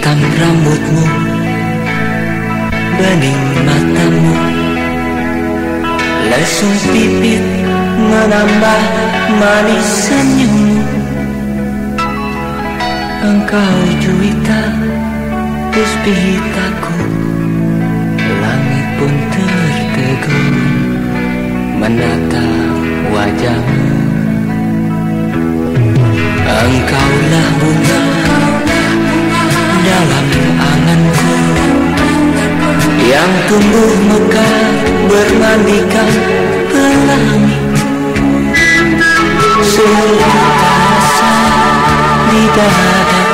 Hitam rambutmu Bening matamu. Lesung pipit Menambah manis senyummu. Engkau juwita Puspitaku Langit pun tertegun Menatap wajahmu. Engkaulah tumbuh mekar bermandikan pelangi. Seluruh rasa di dadaku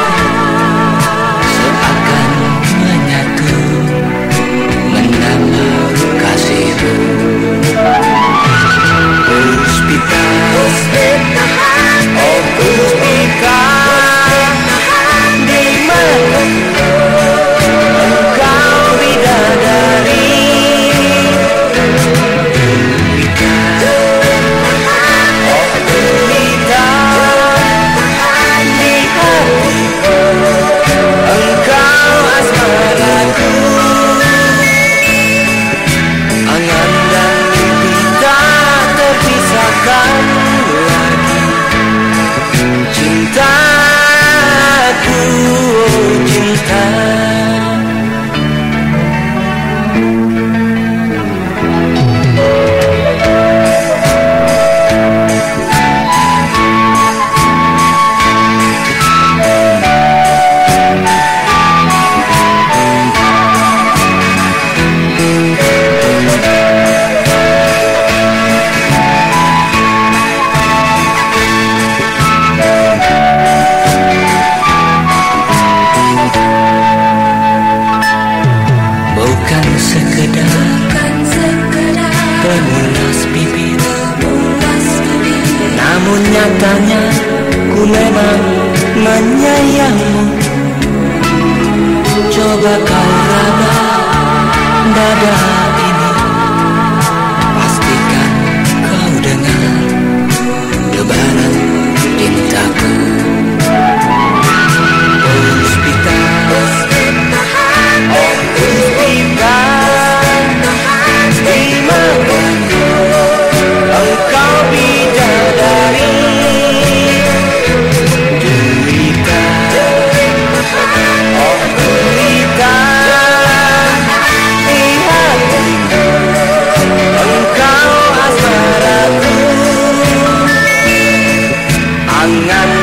Namun nyatanya ku memang menyayangmu Angan